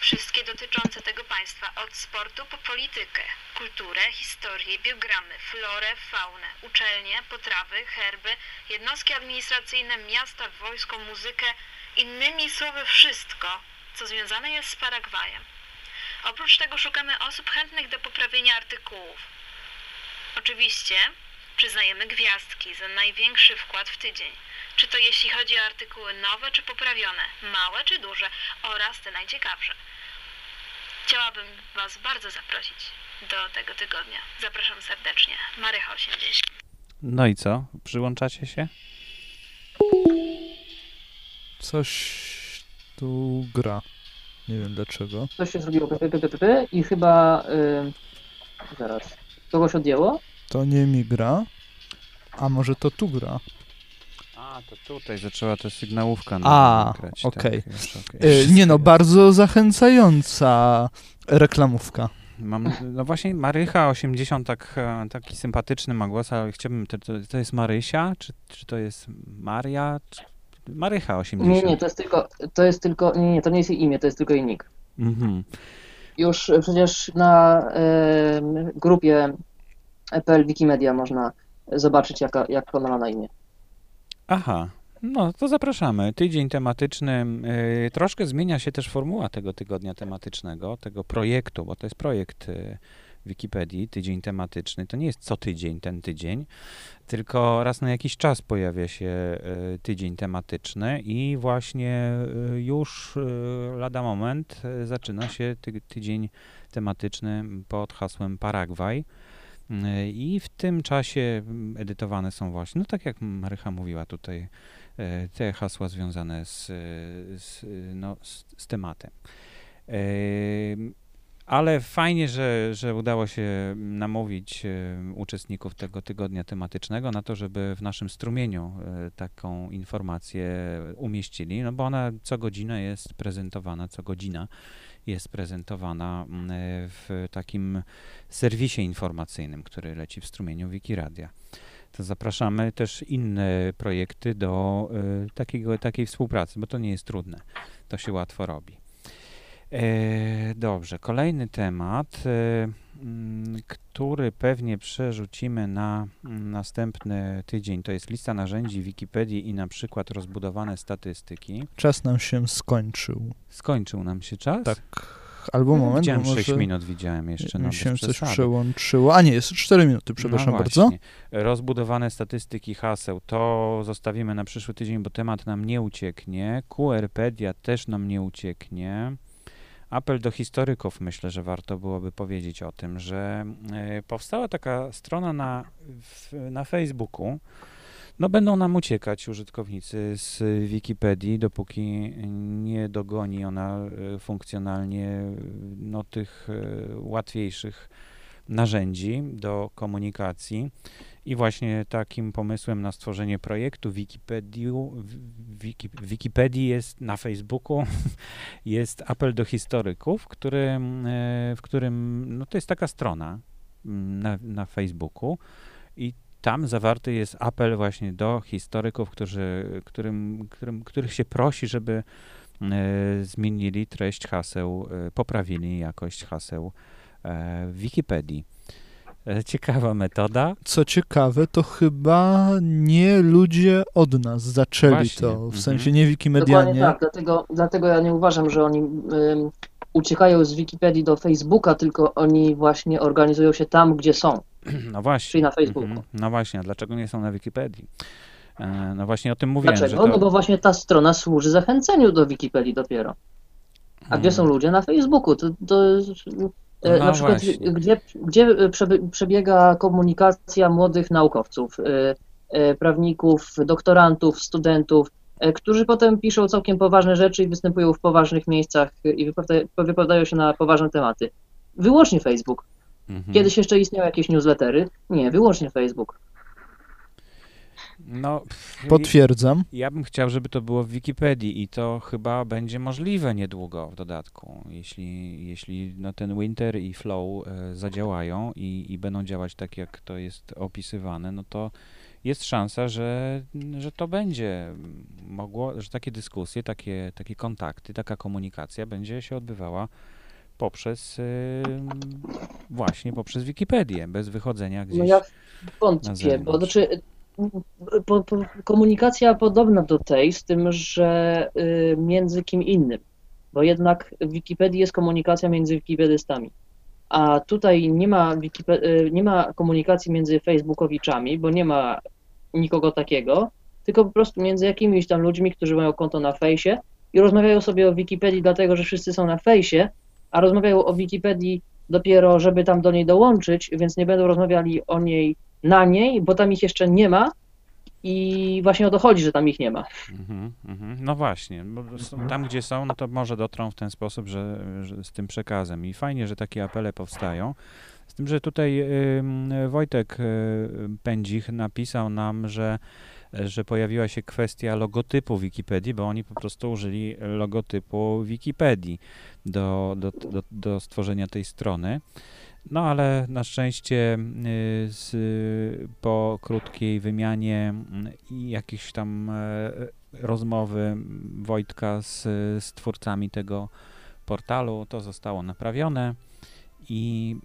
Wszystkie dotyczące tego państwa, od sportu po politykę, kulturę, historię, biogramy, florę, faunę, uczelnie, potrawy, herby, jednostki administracyjne, miasta, wojsko, muzykę, innymi słowy wszystko, co związane jest z Paragwajem. Oprócz tego szukamy osób chętnych do poprawienia artykułów. Oczywiście przyznajemy gwiazdki za największy wkład w tydzień. Czy to jeśli chodzi o artykuły nowe czy poprawione, małe czy duże oraz te najciekawsze. Chciałabym Was bardzo zaprosić do tego tygodnia. Zapraszam serdecznie. Marycha 80. No i co? Przyłączacie się? Coś tu gra. Nie wiem dlaczego. Coś się zrobiło i chyba y, zaraz. Kogoś odjęło? To nie mi gra. A może to tu gra? A, to tutaj zaczęła ta sygnałówka A, grać. okej. Tak, już, okej. Wszystko nie no, bardzo zachęcająca reklamówka. Mam, no właśnie Marycha 80, tak, e, taki sympatyczny ma głos, ale chciałbym, to, to, to jest Marysia, czy, czy to jest Maria? Czy, Marycha 80. Nie, nie, to jest tylko, to jest tylko, nie, nie, to nie jest jej imię, to jest tylko jej nick. Mhm. Już e, przecież na e, grupie EPL Wikimedia można zobaczyć, jaka, jak ona ma na imię. Aha, no to zapraszamy. Tydzień tematyczny. Yy, troszkę zmienia się też formuła tego tygodnia tematycznego, tego projektu, bo to jest projekt Wikipedii, tydzień tematyczny, to nie jest co tydzień ten tydzień, tylko raz na jakiś czas pojawia się e, tydzień tematyczny i właśnie e, już e, lada moment zaczyna się ty, tydzień tematyczny pod hasłem Paragwaj. I w tym czasie edytowane są właśnie, no tak jak Marycha mówiła tutaj, te hasła związane z, z, no, z, z tematem. Ale fajnie, że, że udało się namówić e, uczestników tego tygodnia tematycznego na to, żeby w naszym strumieniu e, taką informację umieścili, no bo ona co godzinę jest prezentowana, co godzina jest prezentowana mm, e, w takim serwisie informacyjnym, który leci w strumieniu Wikiradia. To zapraszamy też inne projekty do takiego, takiej współpracy, bo to nie jest trudne. To się łatwo robi. E, dobrze, kolejny temat, e, mm, który pewnie przerzucimy na mm, następny tydzień, to jest lista narzędzi Wikipedii i na przykład rozbudowane statystyki. Czas nam się skończył. Skończył nam się czas? Tak. Albo moment, widziałem bo 6 minut, widziałem jeszcze. No, się coś przełączyło. A nie, jest 4 minuty, przepraszam no bardzo. Rozbudowane statystyki haseł to zostawimy na przyszły tydzień, bo temat nam nie ucieknie. QRpedia też nam nie ucieknie apel do historyków, myślę, że warto byłoby powiedzieć o tym, że e, powstała taka strona na, na Facebooku. No będą nam uciekać użytkownicy z Wikipedii, dopóki nie dogoni ona e, funkcjonalnie no, tych e, łatwiejszych narzędzi do komunikacji. I właśnie takim pomysłem na stworzenie projektu Wikipedii, Wiki, Wikipedii jest na Facebooku, <laughs> jest apel do historyków, który, e, w którym, no to jest taka strona mm, na, na Facebooku i tam zawarty jest apel właśnie do historyków, którzy, którym, którym, których się prosi, żeby e, zmienili treść haseł, e, poprawili jakość haseł w Wikipedii. E, ciekawa metoda. Co ciekawe, to chyba nie ludzie od nas zaczęli Właśnie. to, w mhm. sensie nie Wikimedianie. Dokładnie tak, dlatego, dlatego ja nie uważam, że oni uciekają z Wikipedii do Facebooka, tylko oni właśnie organizują się tam, gdzie są. <clears throat> No właśnie. Czyli na Facebooku. Mhm. No właśnie, a dlaczego nie są na Wikipedii? E, no właśnie o tym mówiłem. Dlaczego? To... No bo właśnie ta strona służy zachęceniu do Wikipedii dopiero. A gdzie są hmm. ludzie? Na Facebooku. To, to E, no na przykład, gdzie, gdzie przebiega komunikacja młodych naukowców, e, e, prawników, doktorantów, studentów, którzy potem piszą całkiem poważne rzeczy i występują w poważnych miejscach i wypowiadają się na poważne tematy. Wyłącznie Facebook. Mhm. Kiedyś jeszcze istniały jakieś newslettery? Nie, wyłącznie Facebook. No, Potwierdzam. Ja bym chciał, żeby to było w Wikipedii i to chyba będzie możliwe niedługo w dodatku. Jeśli, jeśli no, ten Winter i Flow e, zadziałają i, i będą działać tak, jak to jest opisywane, no to jest szansa, że, że to będzie mogło, że takie dyskusje, takie, takie kontakty, taka komunikacja będzie się odbywała poprzez właśnie poprzez Wikipedię, bez wychodzenia gdzieś. No ja wątpię, bo znaczy po, po, komunikacja podobna do tej, z tym, że y, między kim innym, bo jednak w Wikipedii jest komunikacja między wikipedystami. A tutaj nie ma, y, nie ma komunikacji między facebookowiczami, bo nie ma nikogo takiego, tylko po prostu między jakimiś tam ludźmi, którzy mają konto na fejsie i rozmawiają sobie o Wikipedii dlatego, że wszyscy są na fejsie, a rozmawiają o Wikipedii dopiero, żeby tam do niej dołączyć, więc nie będą rozmawiali o niej na niej, bo tam ich jeszcze nie ma i właśnie o to chodzi, że tam ich nie ma. Mm -hmm, no właśnie, tam gdzie są, no to może dotrą w ten sposób, że, że, z tym przekazem i fajnie, że takie apele powstają. Z tym, że tutaj y, Wojtek y, Pędzich napisał nam, że że pojawiła się kwestia logotypu Wikipedii, bo oni po prostu użyli logotypu Wikipedii do, do, do, do stworzenia tej strony. No ale na szczęście y, z, po krótkiej wymianie mm, i jakiejś tam e, rozmowy Wojtka z, z twórcami tego portalu to zostało naprawione. I,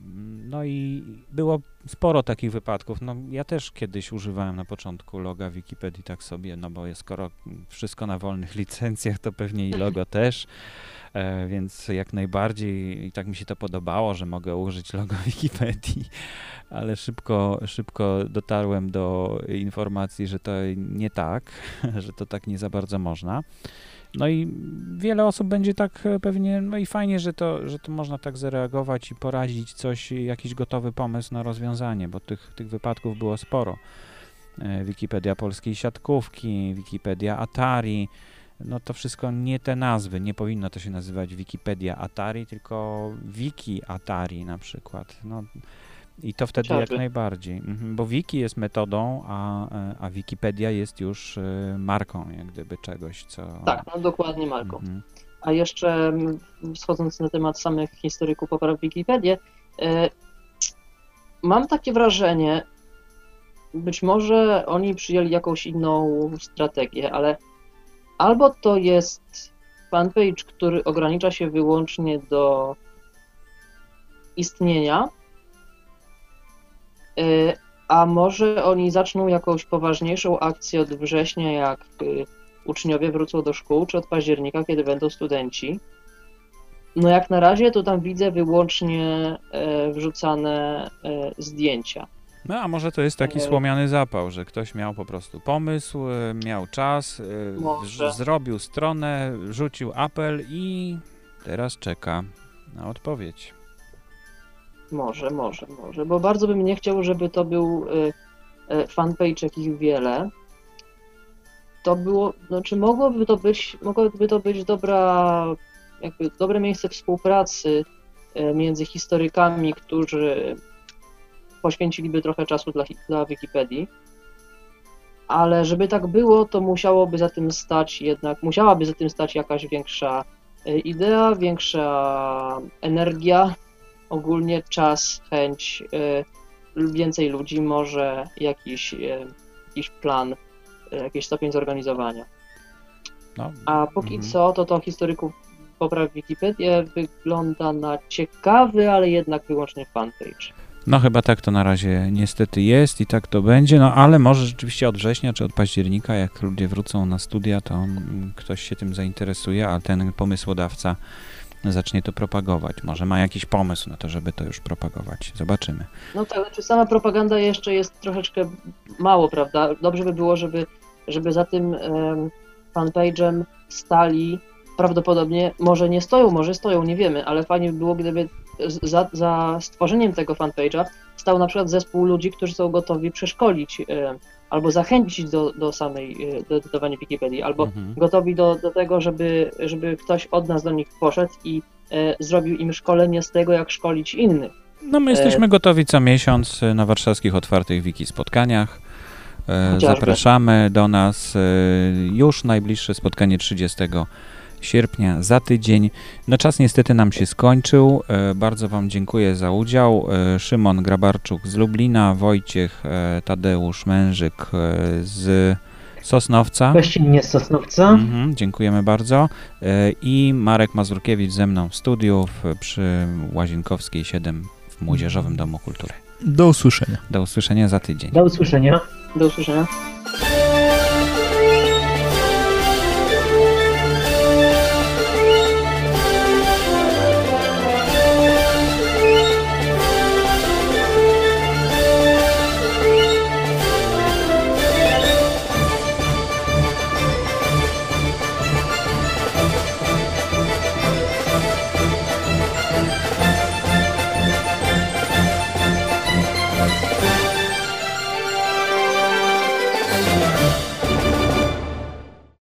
no i było sporo takich wypadków. No, ja też kiedyś używałem na początku loga Wikipedii tak sobie, no bo skoro wszystko na wolnych <laughs> licencjach, to pewnie i logo <laughs> też. E, więc jak najbardziej i tak mi się to podobało, że mogę użyć logo Wikipedii, <laughs> ale szybko, szybko dotarłem do informacji, że to nie tak, że to tak nie za bardzo można. No i wiele osób będzie tak pewnie, no i fajnie, że to, że to można tak zareagować i poradzić coś, jakiś gotowy pomysł na rozwiązanie, bo tych, tych wypadków było sporo. E, Wikipedia polskiej siatkówki, Wikipedia Atari, no to wszystko nie te nazwy, nie powinno to się nazywać Wikipedia Atari, tylko Wiki Atari na przykład. No, I to wtedy jak najbardziej, mhm, bo wiki jest metodą, a, a Wikipedia jest już e, marką jak gdyby czegoś, co... Tak, no dokładnie marką. Mhm. A jeszcze schodząc na temat samych historyków popraw Wikipedię, e, mam takie wrażenie, być może oni przyjęli jakąś inną strategię, ale albo to jest fanpage, który ogranicza się wyłącznie do istnienia, a może oni zaczną jakąś poważniejszą akcję od września, jak y, uczniowie wrócą do szkół, czy od października, kiedy będą studenci. No jak na razie to tam widzę wyłącznie e, wrzucane e, zdjęcia. No a może to jest taki słomiany zapał, że ktoś miał po prostu pomysł, e, miał czas, e, może. zrobił stronę, rzucił apel i teraz czeka na odpowiedź. Może, może, może, bo bardzo bym nie chciał, żeby to był e, fanpage jakich wiele. To było, znaczy mogłoby to być, mogłoby to być dobra, jakby dobre miejsce współpracy między historykami, którzy poświęciliby trochę czasu dla, dla Wikipedii. Ale żeby tak było, to musiałoby za tym stać jednak, musiałaby za tym stać jakaś większa idea, większa energia, ogólnie czas, chęć, e, więcej ludzi, może jakiś, e, jakiś plan, jakiś stopień zorganizowania. No. A póki mhm. co, to to historyków popraw Wikipedię wygląda na ciekawy, ale jednak wyłącznie fanpage. No chyba tak to na razie niestety jest i tak to będzie, no ale może rzeczywiście od września czy od października, jak ludzie wrócą na studia, to ktoś się tym zainteresuje, a ten pomysłodawca zacznie to propagować. Może ma jakiś pomysł na to, żeby to już propagować. Zobaczymy. No tak, znaczy sama propaganda jeszcze jest troszeczkę mało, prawda? Dobrze by było, żeby, żeby za tym fanpage'em stali prawdopodobnie, może nie stoją, może stoją, nie wiemy, ale fajnie by było, gdyby za, za stworzeniem tego fanpage'a stał na przykład zespół ludzi, którzy są gotowi przeszkolić albo zachęcić do, do samej, e, do edytowania Wikipedii, albo mhm. gotowi do, do tego, żeby, żeby ktoś od nas do nich poszedł i e, zrobił im szkolenie z tego, jak szkolić innych. No my jesteśmy gotowi co miesiąc na warszawskich otwartych wiki spotkaniach. Zapraszamy do nas już najbliższe spotkanie 30 sierpnia za tydzień. No czas niestety nam się skończył. E, bardzo Wam dziękuję za udział. E, Szymon Grabarczuk z Lublina, Wojciech e, Tadeusz Mężyk z Sosnowca. Gościnnie z Sosnowca. Mhm, dziękujemy bardzo. I Marek Mazurkiewicz ze mną w studiu w, przy Łazienkowskiej 7 w Młodzieżowym Domu Kultury. Do usłyszenia. Do usłyszenia za tydzień. Do usłyszenia. Do usłyszenia.